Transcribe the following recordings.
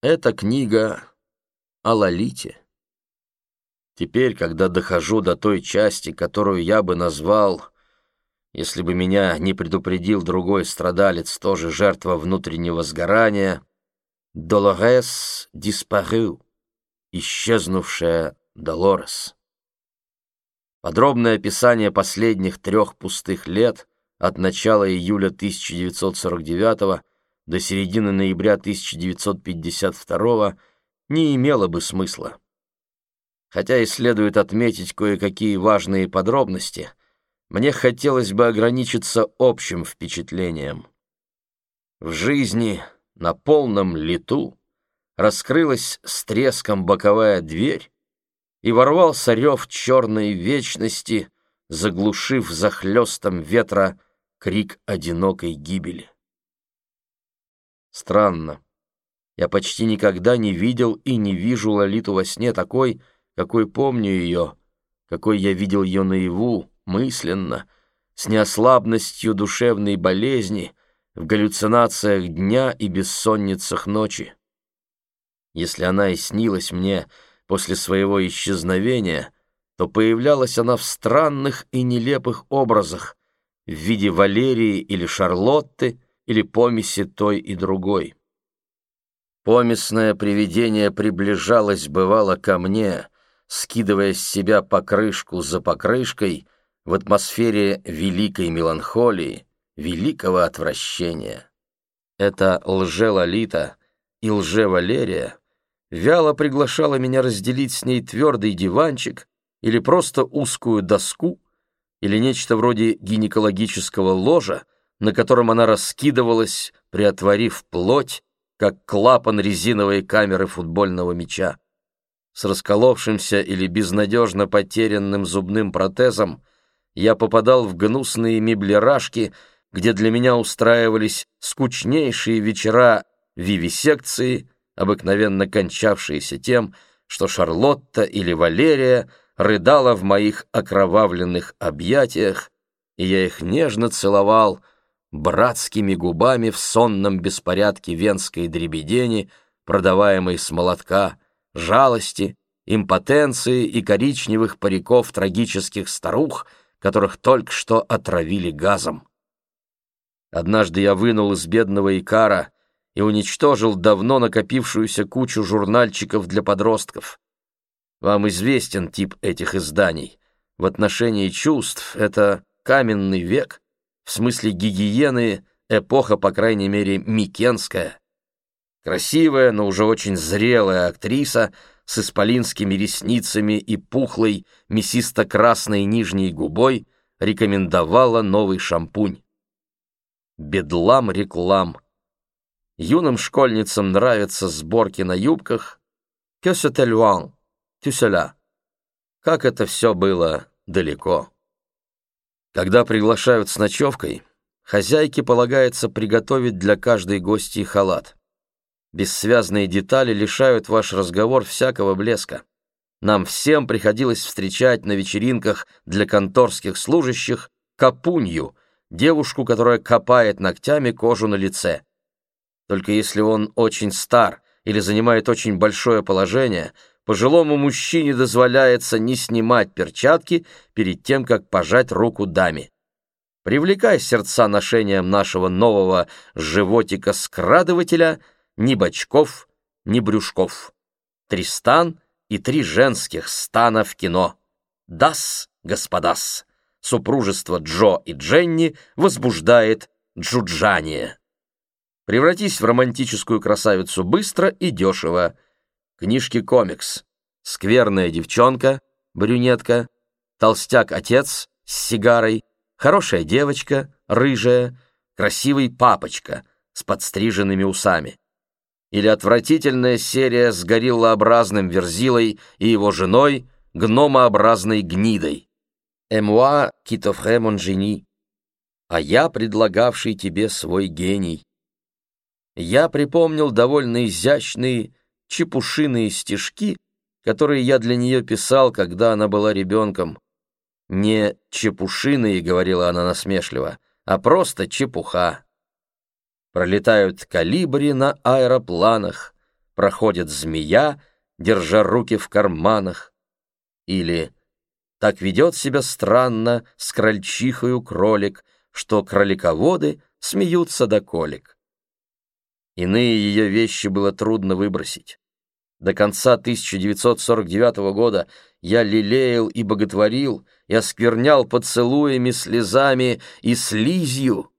Это книга о Лолите. Теперь, когда дохожу до той части, которую я бы назвал, если бы меня не предупредил другой страдалец, тоже жертва внутреннего сгорания, «Долорес диспарю», исчезнувшая Долорес. Подробное описание последних трех пустых лет от начала июля 1949 до середины ноября 1952 не имело бы смысла. Хотя и следует отметить кое-какие важные подробности, мне хотелось бы ограничиться общим впечатлением. В жизни на полном лету раскрылась с треском боковая дверь, и ворвался рев черной вечности, заглушив захлестом ветра крик одинокой гибели. Странно. Я почти никогда не видел и не вижу Лолиту во сне такой, какой помню ее, какой я видел ее наяву, мысленно, с неослабностью душевной болезни, в галлюцинациях дня и бессонницах ночи. Если она и снилась мне после своего исчезновения, то появлялась она в странных и нелепых образах, в виде Валерии или Шарлотты, или помеси той и другой. Помесное привидение приближалось, бывало, ко мне — скидывая с себя покрышку за покрышкой в атмосфере великой меланхолии, великого отвращения. Эта лже-лолита и лже-валерия вяло приглашала меня разделить с ней твердый диванчик или просто узкую доску, или нечто вроде гинекологического ложа, на котором она раскидывалась, приотворив плоть, как клапан резиновой камеры футбольного мяча. С расколовшимся или безнадежно потерянным зубным протезом, я попадал в гнусные меблерашки, где для меня устраивались скучнейшие вечера вивисекции, обыкновенно кончавшиеся тем, что Шарлотта или Валерия рыдала в моих окровавленных объятиях, и я их нежно целовал братскими губами в сонном беспорядке венской дребедени, продаваемой с молотка, жалости, импотенции и коричневых париков трагических старух, которых только что отравили газом. Однажды я вынул из бедного Икара и уничтожил давно накопившуюся кучу журнальчиков для подростков. Вам известен тип этих изданий. В отношении чувств это каменный век, в смысле гигиены эпоха, по крайней мере, микенская. Красивая, но уже очень зрелая актриса с исполинскими ресницами и пухлой мясисто-красной нижней губой рекомендовала новый шампунь. Бедлам-реклам. Юным школьницам нравятся сборки на юбках. «Que c'était loin, tu cela». Как это все было далеко. Когда приглашают с ночевкой, хозяйке полагается приготовить для каждой гости халат. Бессвязные детали лишают ваш разговор всякого блеска. Нам всем приходилось встречать на вечеринках для конторских служащих капунью, девушку, которая копает ногтями кожу на лице. Только если он очень стар или занимает очень большое положение, пожилому мужчине дозволяется не снимать перчатки перед тем, как пожать руку даме. Привлекай сердца ношением нашего нового животика-скрадывателя — ни бочков, ни брюшков. Тристан и три женских стана в кино. Дас, господас, супружество Джо и Дженни возбуждает джуджание. Превратись в романтическую красавицу быстро и дешево. Книжки-комикс. Скверная девчонка, брюнетка, толстяк-отец с сигарой, хорошая девочка, рыжая, красивый папочка с подстриженными усами или отвратительная серия с гориллообразным верзилой и его женой, гномообразной гнидой. «Эмуа китофре монжени», а я предлагавший тебе свой гений. Я припомнил довольно изящные чепушиные стишки, которые я для нее писал, когда она была ребенком. Не чепушиные, говорила она насмешливо, а просто чепуха. Пролетают калибри на аэропланах, проходит змея, держа руки в карманах. Или так ведет себя странно с крольчихою кролик, что кролиководы смеются до колик. Иные ее вещи было трудно выбросить. До конца 1949 года я лелеял и боготворил, и осквернял поцелуями, слезами и слизью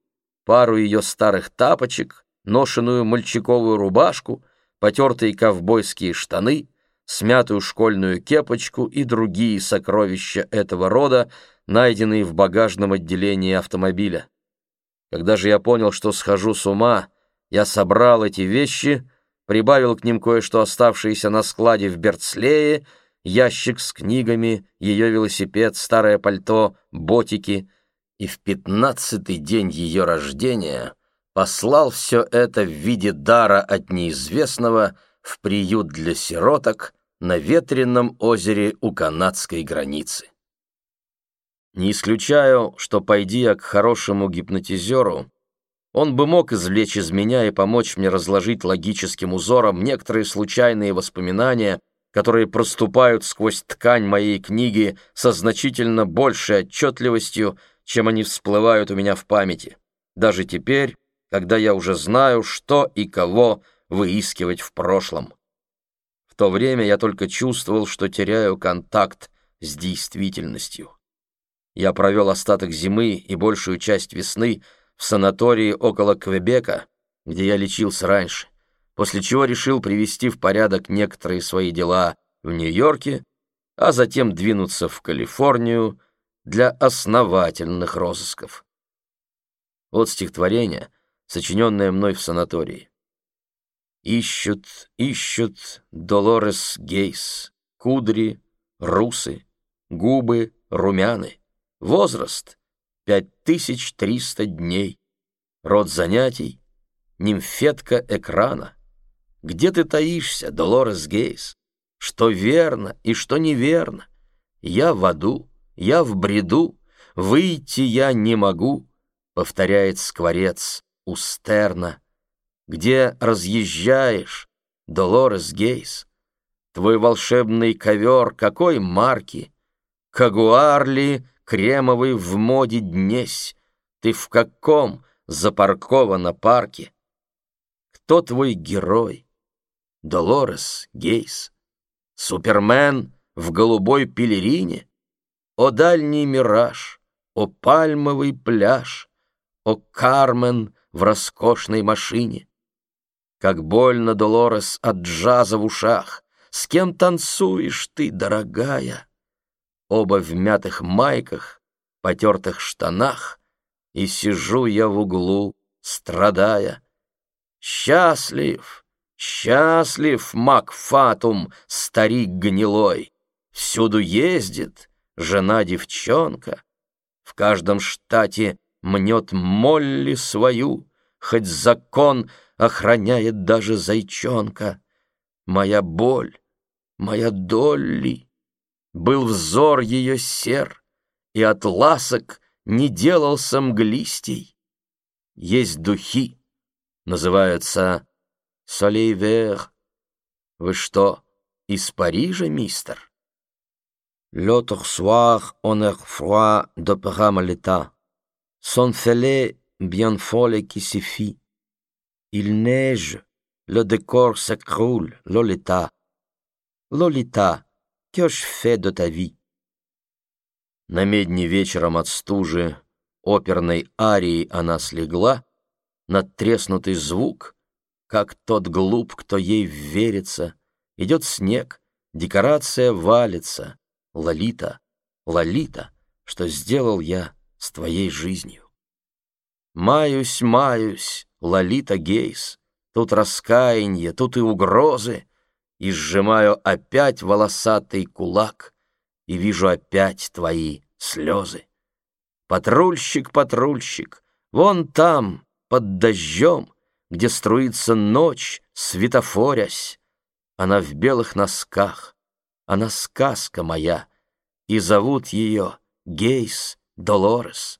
пару ее старых тапочек, ношеную мальчиковую рубашку, потертые ковбойские штаны, смятую школьную кепочку и другие сокровища этого рода, найденные в багажном отделении автомобиля. Когда же я понял, что схожу с ума, я собрал эти вещи, прибавил к ним кое-что оставшееся на складе в Берцлее, ящик с книгами, ее велосипед, старое пальто, ботики, и в пятнадцатый день ее рождения послал все это в виде дара от неизвестного в приют для сироток на ветреном озере у канадской границы. Не исключаю, что, пойди я к хорошему гипнотизеру, он бы мог извлечь из меня и помочь мне разложить логическим узором некоторые случайные воспоминания, которые проступают сквозь ткань моей книги со значительно большей отчетливостью, чем они всплывают у меня в памяти. Даже теперь, когда я уже знаю, что и кого выискивать в прошлом. В то время я только чувствовал, что теряю контакт с действительностью. Я провел остаток зимы и большую часть весны в санатории около Квебека, где я лечился раньше, после чего решил привести в порядок некоторые свои дела в Нью-Йорке, а затем двинуться в Калифорнию для основательных розысков. Вот стихотворение — сочиненная мной в санатории. Ищут, ищут Долорес Гейс, кудри, русы, губы румяны, возраст — пять тысяч триста дней, род занятий — нимфетка экрана. Где ты таишься, Долорес Гейс? Что верно и что неверно? Я в аду, я в бреду, выйти я не могу, повторяет скворец у Стерна, где разъезжаешь, Долорес Гейс. Твой волшебный ковер какой марки? Кагуар ли кремовый в моде днесь? Ты в каком запаркована парке? Кто твой герой? Долорес Гейс. Супермен в голубой пелерине? О дальний мираж, о пальмовый пляж, о Кармен в роскошной машине. Как больно, Долорес, от джаза в ушах. С кем танцуешь ты, дорогая? Оба в мятых майках, потертых штанах, И сижу я в углу, страдая. Счастлив, счастлив, Макфатум, старик гнилой. Всюду ездит жена-девчонка. В каждом штате мнет Молли свою, Хоть закон охраняет даже зайчонка. Моя боль, моя Долли, Был взор ее сер, И от ласок не делался мглистей. Есть духи, называются солейвер. Вы что, из Парижа, мистер? L'autre soir, on est froid de Paramalita. Son fêlé bien folle qui s'y fit. Il neige, le décor s'écroule, Lolita. Lolita, que je fais de? На медне вечером от стужи оперной арии она слегла, надтреснутый звук, как тот глуп, кто ей верится. Идет снег, декорация валится. Лолита, Лолита, что сделал я с твоей жизнью. Маюсь, маюсь, Лолита Гейс, тут раскаяние, тут и угрозы, и сжимаю опять волосатый кулак, и вижу опять твои слезы. Патрульщик, патрульщик, вон там, под дождем, где струится ночь, светофорясь, она в белых носках, она сказка моя, и зовут ее Гейс Долорес.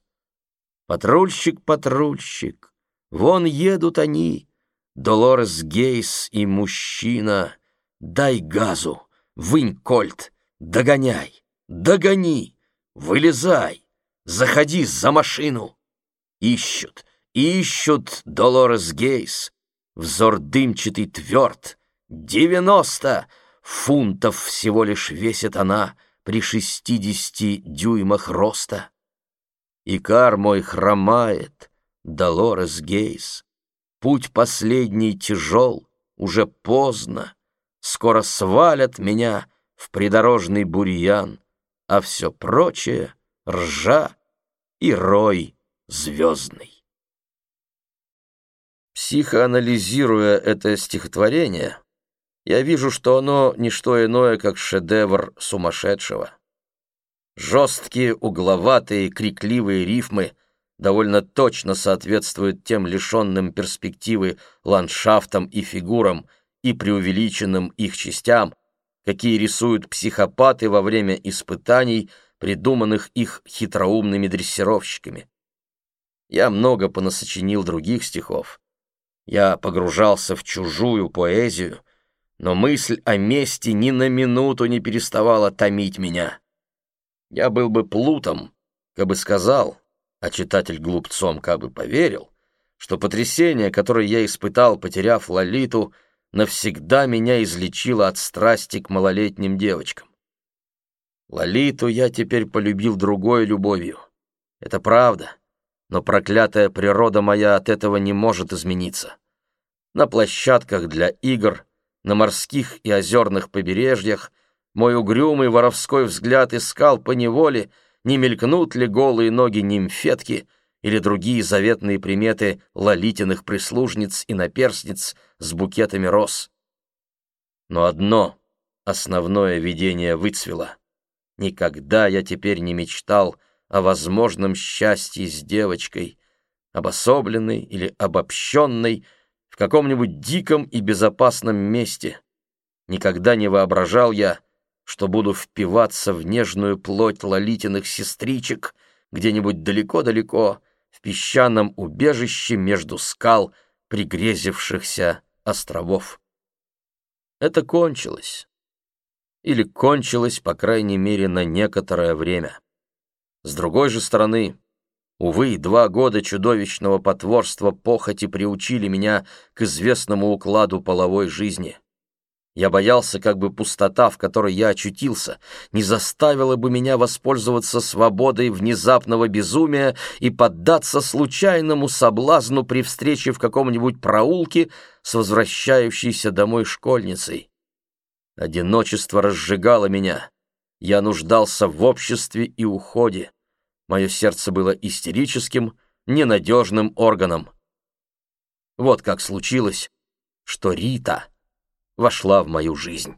Патрульщик, патрульщик, вон едут они, Долорес Гейс и мужчина, дай газу, вынь кольт, догоняй, догони, вылезай, заходи за машину. Ищут, ищут Долорес Гейс, взор дымчатый тверд, девяносто фунтов всего лишь весит она при шестидесяти дюймах роста. Икар мой хромает, Долорес Гейс. Путь последний тяжел, уже поздно. Скоро свалят меня в придорожный бурьян, а все прочее — ржа и рой звездный. Психоанализируя это стихотворение, я вижу, что оно не что иное, как шедевр сумасшедшего. Жесткие, угловатые, крикливые рифмы довольно точно соответствуют тем лишенным перспективы ландшафтам и фигурам и преувеличенным их частям, какие рисуют психопаты во время испытаний, придуманных их хитроумными дрессировщиками. Я много понасочинил других стихов. Я погружался в чужую поэзию, но мысль о мести ни на минуту не переставала томить меня. Я был бы плутом, как бы сказал, а читатель глупцом как бы поверил, что потрясение, которое я испытал, потеряв Лолиту, навсегда меня излечило от страсти к малолетним девочкам. Лолиту я теперь полюбил другой любовью. Это правда, но проклятая природа моя от этого не может измениться. На площадках для игр, на морских и озерных побережьях мой угрюмый воровской взгляд искал по неволе, не мелькнут ли голые ноги нимфетки или другие заветные приметы лолитиных прислужниц и наперстниц с букетами роз. Но одно основное видение выцвело. Никогда я теперь не мечтал о возможном счастье с девочкой, обособленной или обобщенной в каком-нибудь диком и безопасном месте. Никогда не воображал я, что буду впиваться в нежную плоть лолитиных сестричек где-нибудь далеко-далеко в песчаном убежище между скал пригрезившихся островов. Это кончилось. Или кончилось, по крайней мере, на некоторое время. С другой же стороны, увы, два года чудовищного потворства похоти приучили меня к известному укладу половой жизни. Я боялся, как бы пустота, в которой я очутился, не заставила бы меня воспользоваться свободой внезапного безумия и поддаться случайному соблазну при встрече в каком-нибудь проулке с возвращающейся домой школьницей. Одиночество разжигало меня. Я нуждался в обществе и уходе. Мое сердце было истерическим, ненадежным органом. Вот как случилось, что Рита — вошла в мою жизнь.